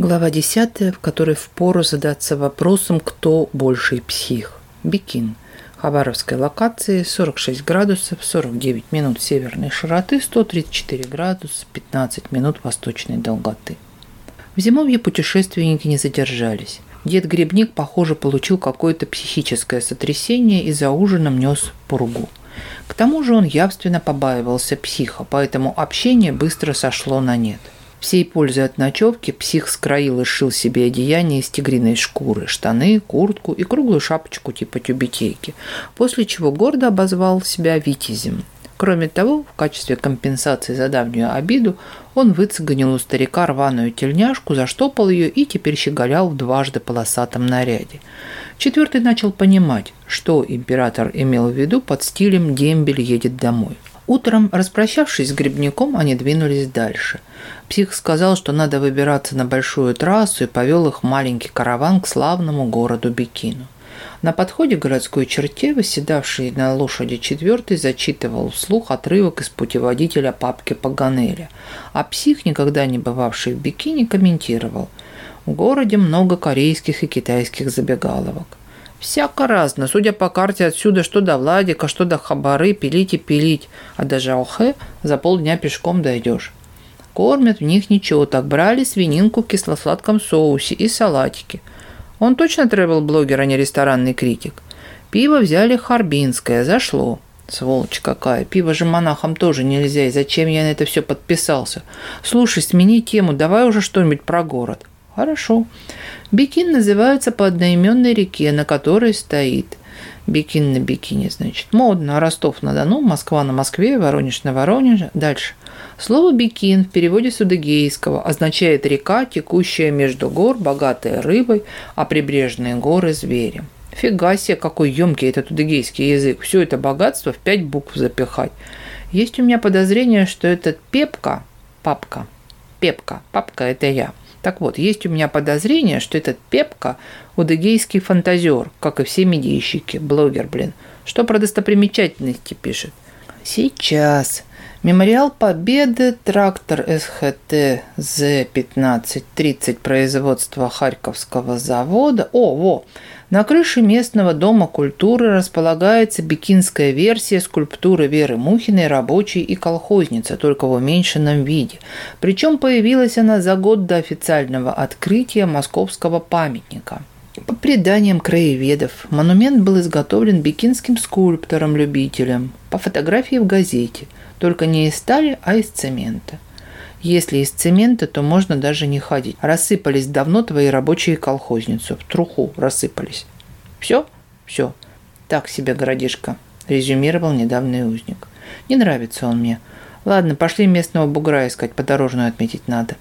Глава 10, в которой впору задаться вопросом, кто больший псих. Бикин. Хабаровской локации 46 градусов 49 минут северной широты, 134 градуса 15 минут восточной долготы. В зимовье путешественники не задержались. Дед Грибник, похоже, получил какое-то психическое сотрясение и за ужином нес пургу. К тому же он явственно побаивался психа, поэтому общение быстро сошло на нет – Всей пользы от ночевки псих скроил и сшил себе одеяние из тигриной шкуры, штаны, куртку и круглую шапочку типа тюбетейки, после чего гордо обозвал себя витязем. Кроме того, в качестве компенсации за давнюю обиду он выцеганил у старика рваную тельняшку, заштопал ее и теперь щеголял в дважды полосатом наряде. Четвертый начал понимать, что император имел в виду под стилем «дембель едет домой». Утром, распрощавшись с грибником, они двинулись дальше – Псих сказал, что надо выбираться на большую трассу и повел их маленький караван к славному городу Бикину. На подходе к городской черте, выседавший на лошади четвертый, зачитывал вслух отрывок из путеводителя папки Паганеля, а псих, никогда не бывавший в бикини, комментировал «В городе много корейских и китайских забегаловок». Всяко разно, судя по карте отсюда, что до Владика, что до Хабары, пилить и пилить, а до Жаохе за полдня пешком дойдешь кормят, в них ничего, так брали свининку в кисло-сладком соусе и салатики. Он точно тревел-блогер, а не ресторанный критик. Пиво взяли харбинское, зашло. Сволочь какая, пиво же монахам тоже нельзя, и зачем я на это все подписался? Слушай, смени тему, давай уже что-нибудь про город. Хорошо. Бикин называется по одноименной реке, на которой стоит. Бикин на Бикине, значит. Модно. Ростов на Дону, Москва на Москве, Воронеж на Воронеже. Дальше. Слово «бикин» в переводе с адыгейского означает река, текущая между гор, богатая рыбой, а прибрежные горы – зверем. Фига себе, какой емкий этот адыгейский язык. Все это богатство в пять букв запихать. Есть у меня подозрение, что этот пепка, папка, пепка, папка – это я. Так вот, есть у меня подозрение, что этот пепка – удыгейский фантазер, как и все медийщики, блогер, блин. Что про достопримечательности пишет? Сейчас, Мемориал Победы, трактор СХТ З 1530 производства Харьковского завода. О, во! На крыше местного дома культуры располагается бикинская версия скульптуры Веры Мухиной «Рабочий и колхозница», только в уменьшенном виде. Причем появилась она за год до официального открытия московского памятника. По преданиям краеведов, монумент был изготовлен бикинским скульптором-любителем по фотографии в газете – только не из стали, а из цемента. Если из цемента, то можно даже не ходить. Рассыпались давно твои рабочие колхозницы. В труху рассыпались. Все? Все. Так себе городишко, резюмировал недавний узник. Не нравится он мне. Ладно, пошли местного бугра искать, подорожную отметить надо.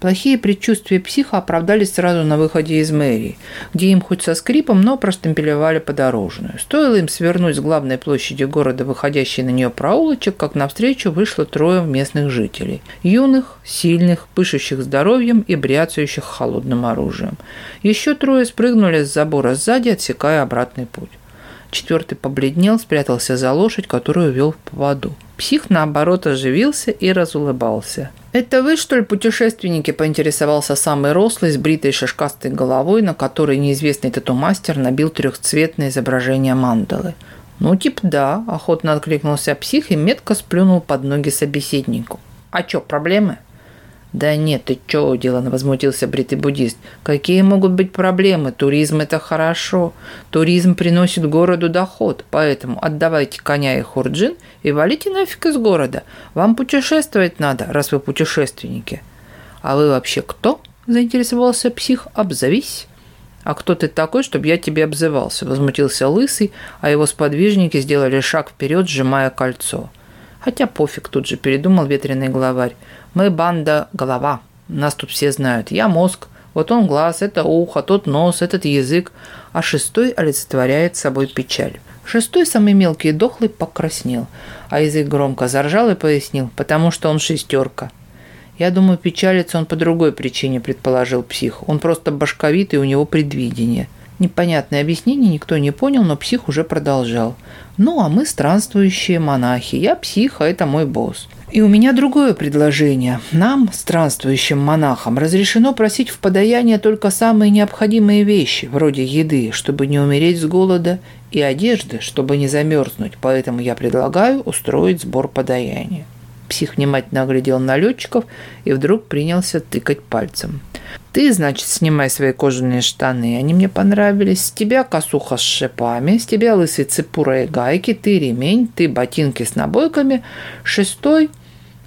Плохие предчувствия психа оправдались сразу на выходе из мэрии, где им хоть со скрипом, но простымпелевали подорожную. Стоило им свернуть с главной площади города, выходящей на нее проулочек, как навстречу вышло трое местных жителей. Юных, сильных, пышущих здоровьем и бряцающих холодным оружием. Еще трое спрыгнули с забора сзади, отсекая обратный путь. Четвертый побледнел, спрятался за лошадь, которую вел в поводу. Псих, наоборот, оживился и разулыбался. «Это вы, что ли, путешественники?» – поинтересовался самый рослый, с бритой шишкастой головой, на которой неизвестный тату-мастер набил трехцветное изображение мандалы. «Ну, типа да», – охотно откликнулся псих и метко сплюнул под ноги собеседнику. «А чё, проблемы?» Да нет, ты чё, Дилан, возмутился бритый буддист. Какие могут быть проблемы? Туризм – это хорошо. Туризм приносит городу доход, поэтому отдавайте коня и хурджин и валите нафиг из города. Вам путешествовать надо, раз вы путешественники. А вы вообще кто? Заинтересовался псих. Обзовись. «А кто ты такой, чтобы я тебе обзывался?» – возмутился Лысый, а его сподвижники сделали шаг вперед, сжимая кольцо. Хотя пофиг, тут же передумал ветреный главарь. Мы банда голова. Нас тут все знают. Я мозг, вот он глаз, это ухо, тот нос, этот язык. А шестой олицетворяет собой печаль. Шестой, самый мелкий и дохлый, покраснел, а язык громко заржал и пояснил, потому что он шестерка. Я думаю, печалится он по другой причине, предположил псих. Он просто башковит, и у него предвидение. Непонятное объяснение никто не понял, но псих уже продолжал. Ну, а мы странствующие монахи. Я псих, а это мой босс. И у меня другое предложение. Нам, странствующим монахам, разрешено просить в подаяние только самые необходимые вещи, вроде еды, чтобы не умереть с голода, и одежды, чтобы не замерзнуть. Поэтому я предлагаю устроить сбор подаяния. Псих внимательно оглядел налетчиков и вдруг принялся тыкать пальцем. Ты, значит, снимай свои кожаные штаны, они мне понравились. С тебя косуха с шипами, с тебя лысый цепура и гайки, ты ремень, ты ботинки с набойками. Шестой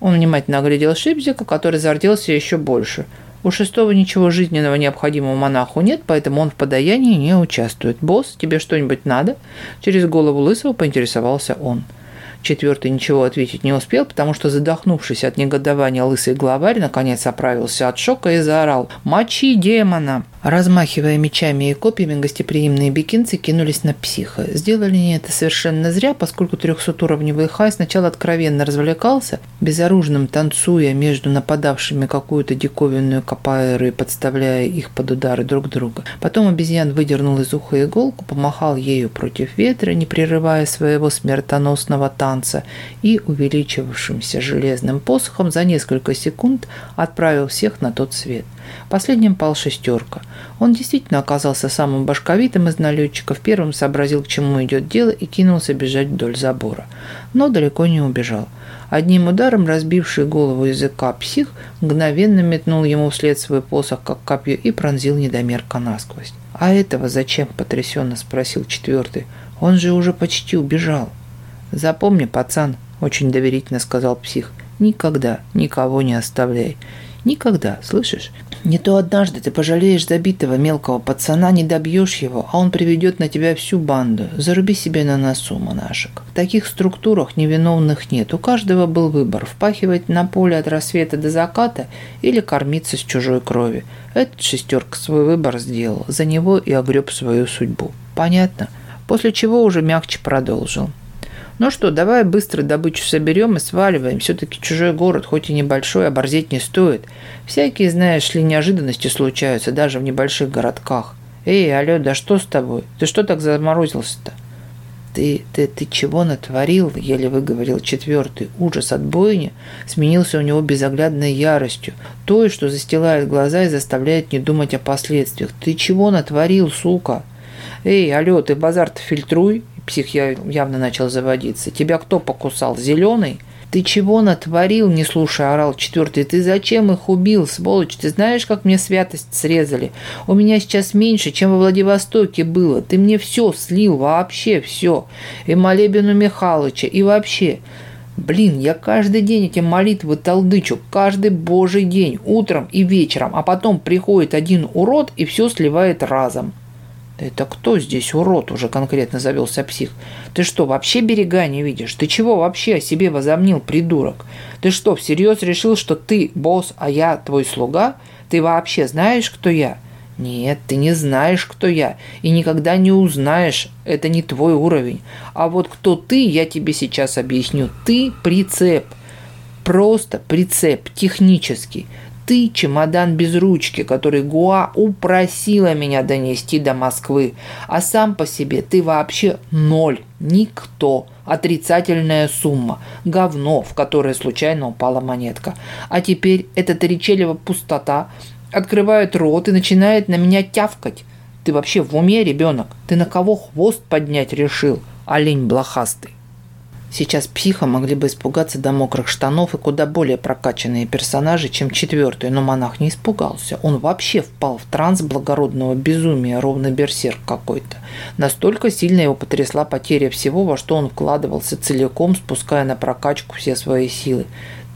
он внимательно оглядел Шипзика, который зарделся еще больше. У шестого ничего жизненного необходимого монаху нет, поэтому он в подаянии не участвует. «Босс, тебе что-нибудь надо?» Через голову лысого поинтересовался он – Четвертый ничего ответить не успел, потому что, задохнувшись от негодования, лысый главарь наконец оправился от шока и заорал «Мочи демона!». Размахивая мечами и копьями, гостеприимные бикинцы кинулись на психа. Сделали они это совершенно зря, поскольку 300-уровневый Хай сначала откровенно развлекался, безоружным танцуя между нападавшими какую-то диковинную капаэру и подставляя их под удары друг друга. Потом обезьян выдернул из уха иголку, помахал ею против ветра, не прерывая своего смертоносного танца танца и увеличивавшимся железным посохом за несколько секунд отправил всех на тот свет. Последним пал шестерка. Он действительно оказался самым башковитым из налетчиков, первым сообразил, к чему идет дело и кинулся бежать вдоль забора. Но далеко не убежал. Одним ударом разбивший голову языка псих мгновенно метнул ему вслед свой посох, как копье, и пронзил недомерка насквозь. «А этого зачем?» – потрясенно спросил четвертый. «Он же уже почти убежал». «Запомни, пацан», — очень доверительно сказал псих, — «никогда никого не оставляй. Никогда, слышишь? Не то однажды ты пожалеешь забитого мелкого пацана, не добьешь его, а он приведет на тебя всю банду. Заруби себе на носу, монашек. В таких структурах невиновных нет. У каждого был выбор – впахивать на поле от рассвета до заката или кормиться с чужой крови. Этот шестерка свой выбор сделал, за него и огреб свою судьбу. Понятно? После чего уже мягче продолжил. Ну что, давай быстро добычу соберем и сваливаем. Все-таки чужой город, хоть и небольшой, оборзеть не стоит. Всякие, знаешь ли, неожиданности случаются даже в небольших городках. Эй, алло, да что с тобой? Ты что так заморозился-то? Ты, ты, ты чего натворил? Еле выговорил четвертый. Ужас от бойни сменился у него безоглядной яростью. Той, что застилает глаза и заставляет не думать о последствиях. Ты чего натворил, сука? Эй, алло, ты базар-то фильтруй псих, я явно начал заводиться. Тебя кто покусал? Зеленый? Ты чего натворил, не слушая, орал четвертый. Ты зачем их убил, сволочь? Ты знаешь, как мне святость срезали? У меня сейчас меньше, чем во Владивостоке было. Ты мне все слил, вообще все. И молебину Михалыча, и вообще. Блин, я каждый день эти молитвы толдычу, каждый божий день, утром и вечером, а потом приходит один урод и все сливает разом. Это кто здесь, урод, уже конкретно завелся псих? Ты что, вообще берега не видишь? Ты чего вообще о себе возомнил, придурок? Ты что, всерьез решил, что ты босс, а я твой слуга? Ты вообще знаешь, кто я? Нет, ты не знаешь, кто я, и никогда не узнаешь, это не твой уровень. А вот кто ты, я тебе сейчас объясню. Ты прицеп, просто прицеп, технический ты чемодан без ручки, который Гуа упросила меня донести до Москвы. А сам по себе ты вообще ноль, никто, отрицательная сумма, говно, в которое случайно упала монетка. А теперь эта Торичелева пустота открывает рот и начинает на меня тявкать. Ты вообще в уме, ребенок? Ты на кого хвост поднять решил, олень блохастый? Сейчас пихо могли бы испугаться до мокрых штанов и куда более прокачанные персонажи, чем четвертый, но монах не испугался. Он вообще впал в транс благородного безумия, ровно берсерк какой-то. Настолько сильно его потрясла потеря всего, во что он вкладывался целиком, спуская на прокачку все свои силы.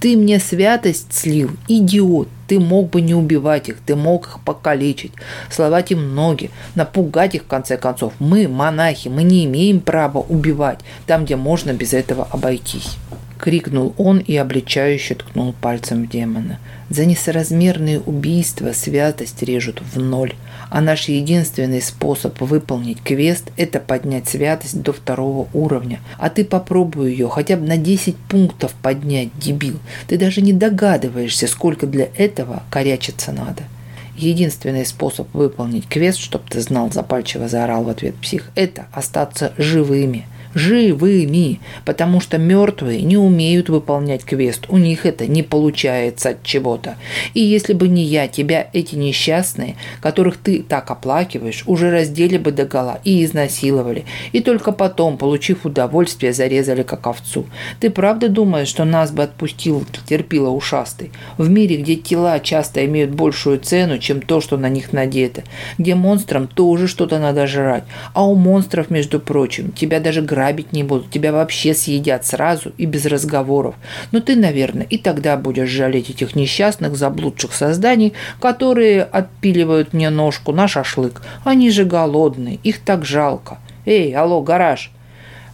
Ты мне святость слил, идиот, ты мог бы не убивать их, ты мог их покалечить, словать им ноги, напугать их в конце концов. Мы, монахи, мы не имеем права убивать там, где можно без этого обойтись. — крикнул он и обличающе ткнул пальцем в демона. «За несоразмерные убийства святость режут в ноль, а наш единственный способ выполнить квест – это поднять святость до второго уровня. А ты попробуй ее хотя бы на 10 пунктов поднять, дебил. Ты даже не догадываешься, сколько для этого корячиться надо». Единственный способ выполнить квест, чтоб ты знал, запальчиво заорал в ответ псих, это остаться живыми живыми, потому что мертвые не умеют выполнять квест, у них это не получается от чего-то. И если бы не я, тебя эти несчастные, которых ты так оплакиваешь, уже раздели бы до догола и изнасиловали, и только потом, получив удовольствие, зарезали как овцу. Ты правда думаешь, что нас бы отпустил, терпила ушастый? В мире, где тела часто имеют большую цену, чем то, что на них надето, где монстрам тоже что-то надо жрать, а у монстров, между прочим, тебя даже грабят грабить не будут, тебя вообще съедят сразу и без разговоров. Но ты, наверное, и тогда будешь жалеть этих несчастных, заблудших созданий, которые отпиливают мне ножку на шашлык. Они же голодные, их так жалко. Эй, алло, гараж,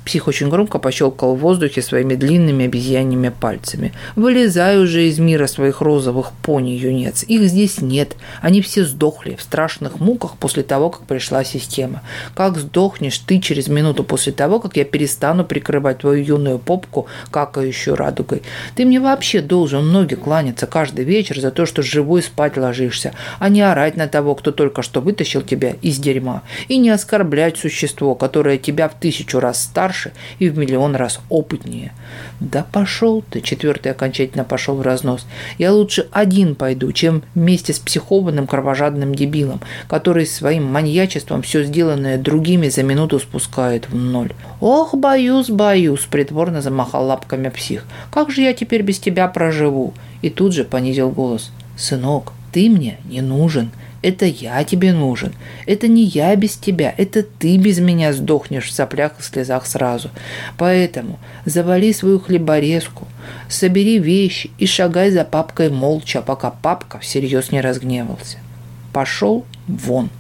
Псих очень громко пощелкал в воздухе своими длинными обезьяньими пальцами. «Вылезай уже из мира своих розовых пони-юнец. Их здесь нет. Они все сдохли в страшных муках после того, как пришла система. Как сдохнешь ты через минуту после того, как я перестану прикрывать твою юную попку какающую радугой? Ты мне вообще должен ноги кланяться каждый вечер за то, что живой спать ложишься, а не орать на того, кто только что вытащил тебя из дерьма, и не оскорблять существо, которое тебя в тысячу раз старше, старше и в миллион раз опытнее. Да пошел ты, четвертый окончательно пошел в разнос. Я лучше один пойду, чем вместе с психованным кровожадным дебилом, который своим маньячеством все сделанное другими за минуту спускает в ноль. Ох, боюсь, боюсь, притворно замахал лапками псих. Как же я теперь без тебя проживу? И тут же понизил голос. Сынок, ты мне не нужен. Это я тебе нужен. Это не я без тебя. Это ты без меня сдохнешь в соплях и слезах сразу. Поэтому завали свою хлеборезку, собери вещи и шагай за папкой молча, пока папка всерьез не разгневался. Пошел вон.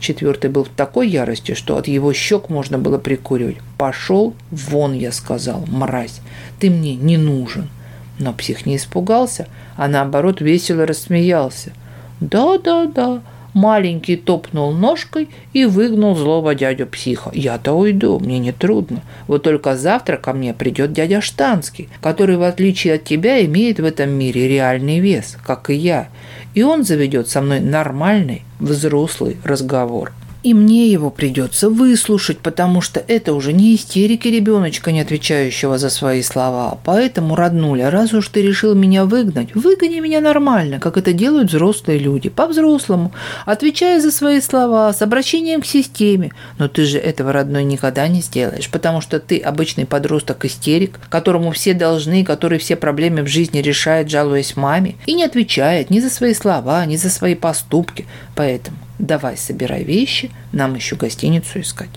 Четвертый был в такой ярости, что от его щек можно было прикуривать. «Пошел вон», я сказал, «мразь, ты мне не нужен». Но псих не испугался, а наоборот весело рассмеялся – да-да-да, маленький топнул ножкой и выгнул злого дядю психа. Я-то уйду, мне не трудно. Вот только завтра ко мне придет дядя Штанский, который, в отличие от тебя, имеет в этом мире реальный вес, как и я. И он заведет со мной нормальный, взрослый разговор. И мне его придется выслушать, потому что это уже не истерики ребеночка, не отвечающего за свои слова. Поэтому, роднуля, раз уж ты решил меня выгнать, выгони меня нормально, как это делают взрослые люди, по-взрослому, отвечая за свои слова, с обращением к системе. Но ты же этого, родной, никогда не сделаешь, потому что ты обычный подросток-истерик, которому все должны, который все проблемы в жизни решает, жалуясь маме, и не отвечает ни за свои слова, ни за свои поступки. Поэтому Давай, собирай вещи, нам еще гостиницу искать.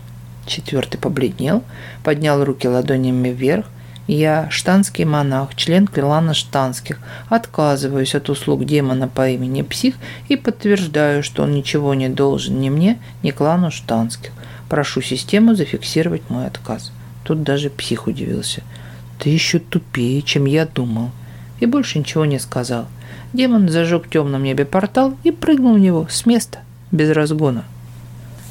Четвертый побледнел, поднял руки ладонями вверх. Я, штанский монах, член клана штанских, отказываюсь от услуг демона по имени Псих и подтверждаю, что он ничего не должен ни мне, ни клану штанских. Прошу систему зафиксировать мой отказ. Тут даже Псих удивился. Ты еще тупее, чем я думал. И больше ничего не сказал. Демон зажег в темном небе портал и прыгнул в него с места без разгона.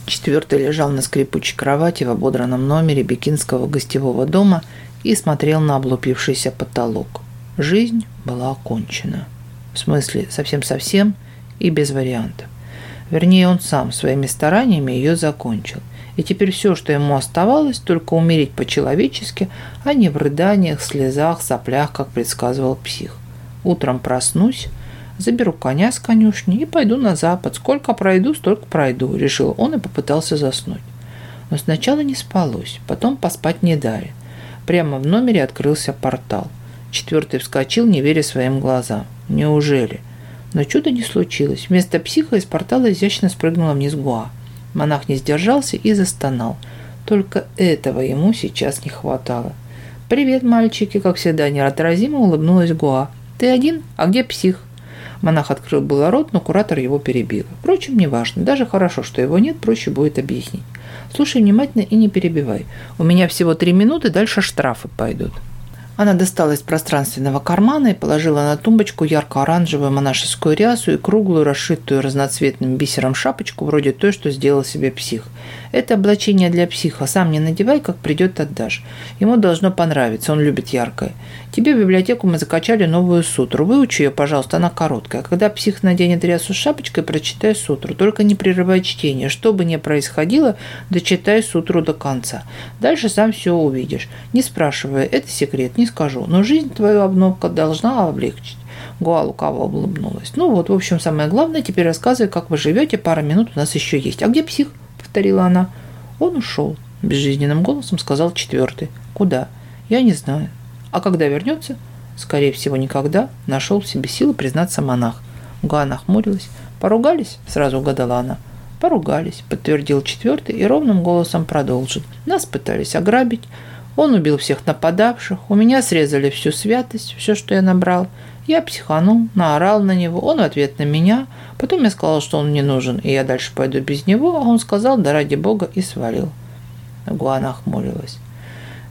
Четвертый лежал на скрипучей кровати в ободранном номере бикинского гостевого дома и смотрел на облупившийся потолок. Жизнь была окончена. В смысле, совсем-совсем и без вариантов. Вернее, он сам своими стараниями ее закончил. И теперь все, что ему оставалось, только умереть по-человечески, а не в рыданиях, слезах, соплях, как предсказывал псих. Утром проснусь, Заберу коня с конюшни и пойду на запад. Сколько пройду, столько пройду», — решил он и попытался заснуть. Но сначала не спалось, потом поспать не дали. Прямо в номере открылся портал. Четвертый вскочил, не веря своим глазам. «Неужели?» Но чудо не случилось. Вместо психа из портала изящно спрыгнула вниз Гуа. Монах не сдержался и застонал. Только этого ему сейчас не хватало. «Привет, мальчики!» Как всегда неотразимо улыбнулась Гуа. «Ты один? А где псих?» Монах открыл было рот, но куратор его перебил. Впрочем, неважно, даже хорошо, что его нет, проще будет объяснить. Слушай внимательно и не перебивай. У меня всего три минуты, дальше штрафы пойдут. Она достала из пространственного кармана и положила на тумбочку ярко-оранжевую монашескую рясу и круглую, расшитую разноцветным бисером шапочку, вроде той, что сделал себе псих. Это облачение для психа. Сам не надевай, как придет отдашь. Ему должно понравиться, он любит яркое. Тебе в библиотеку мы закачали новую сутру. Выучи ее, пожалуйста, она короткая. Когда псих наденет рясу с шапочкой, прочитай сутру. Только не прерывай чтение. Что бы ни происходило, дочитай сутру до конца. Дальше сам все увидишь. Не спрашивая, это секрет, не скажу. Но жизнь твою обновка должна облегчить. Гуа лукаво улыбнулась. Ну вот, в общем, самое главное, теперь рассказывай, как вы живете, пара минут у нас еще есть. А где псих? повторила она. Он ушел. Безжизненным голосом сказал четвертый. Куда? Я не знаю. А когда вернется? Скорее всего, никогда. Нашел в себе силы признаться монах. Га нахмурилась. Поругались? Сразу угадала она. Поругались, подтвердил четвертый и ровным голосом продолжил. Нас пытались ограбить. Он убил всех нападавших. У меня срезали всю святость, все, что я набрал. Я психанул, наорал на него, он в ответ на меня. Потом я сказал, что он мне нужен, и я дальше пойду без него, а он сказал, да ради бога, и свалил. Гуана охмурилась.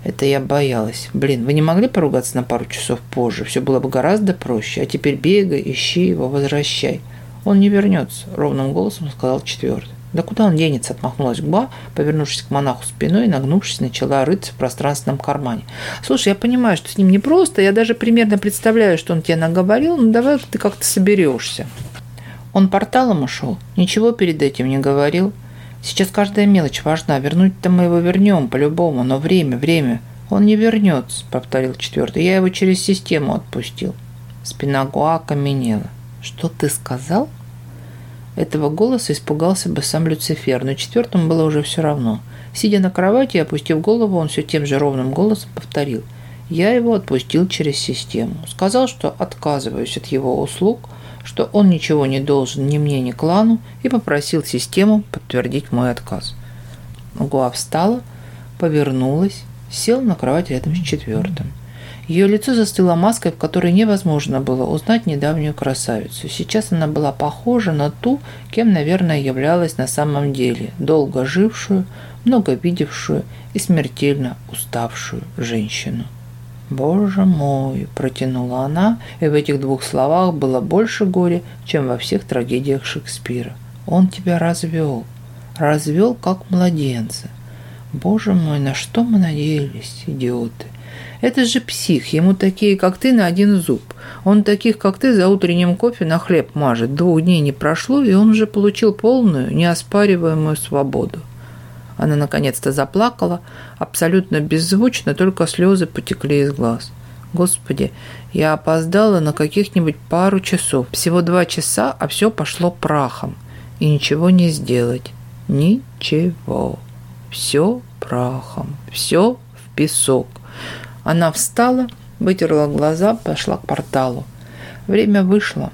Это я боялась. Блин, вы не могли поругаться на пару часов позже? Все было бы гораздо проще. А теперь бегай, ищи его, возвращай. Он не вернется, ровным голосом сказал четвертый. Да куда он денется, отмахнулась Гба, повернувшись к монаху спиной и нагнувшись, начала рыться в пространственном кармане. Слушай, я понимаю, что с ним непросто, я даже примерно представляю, что он тебе наговорил, но давай ты как-то соберешься. Он порталом ушел, ничего перед этим не говорил. Сейчас каждая мелочь важна, вернуть-то мы его вернем по-любому, но время, время. Он не вернется, повторил четвертый, я его через систему отпустил. Спина Гуа каменела. Что ты сказал? Этого голоса испугался бы сам Люцифер, но четвертому было уже все равно. Сидя на кровати, и опустив голову, он все тем же ровным голосом повторил. Я его отпустил через систему. Сказал, что отказываюсь от его услуг, что он ничего не должен ни мне, ни клану, и попросил систему подтвердить мой отказ. Гуа встала, повернулась, сел на кровать рядом с четвертым. Ее лицо застыло маской, в которой невозможно было узнать недавнюю красавицу. Сейчас она была похожа на ту, кем, наверное, являлась на самом деле, долго жившую, много видевшую и смертельно уставшую женщину. «Боже мой!» – протянула она, и в этих двух словах было больше горя, чем во всех трагедиях Шекспира. «Он тебя развел, развел как младенца. Боже мой, на что мы надеялись, идиоты!» Это же псих, ему такие, как ты, на один зуб. Он таких, как ты, за утренним кофе на хлеб мажет. Двух дней не прошло, и он уже получил полную, неоспариваемую свободу. Она наконец-то заплакала, абсолютно беззвучно, только слезы потекли из глаз. Господи, я опоздала на каких-нибудь пару часов. Всего два часа, а все пошло прахом. И ничего не сделать. Ничего. Все прахом. Все в песок. Она встала, вытерла глаза, пошла к порталу. Время вышло.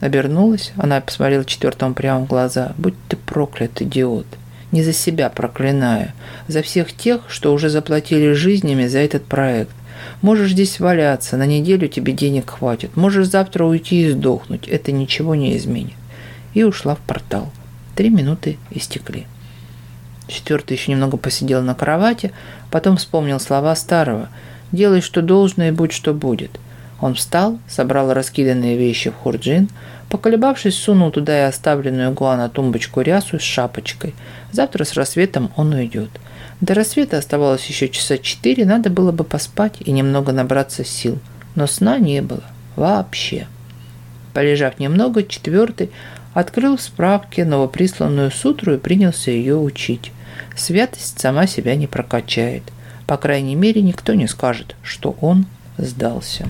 Обернулась, она посмотрела четвертому прямо в глаза. «Будь ты проклят, идиот!» Не за себя проклиная, за всех тех, что уже заплатили жизнями за этот проект. Можешь здесь валяться, на неделю тебе денег хватит. Можешь завтра уйти и сдохнуть, это ничего не изменит. И ушла в портал. Три минуты истекли. Четвертый еще немного посидел на кровати, потом вспомнил слова старого – делай, что должно и будь, что будет». Он встал, собрал раскиданные вещи в хурджин, поколебавшись, сунул туда и оставленную Гуана тумбочку рясу с шапочкой. Завтра с рассветом он уйдет. До рассвета оставалось еще часа четыре, надо было бы поспать и немного набраться сил. Но сна не было. Вообще. Полежав немного, четвертый открыл в справке новоприсланную сутру и принялся ее учить. Святость сама себя не прокачает – по крайней мере, никто не скажет, что он сдался.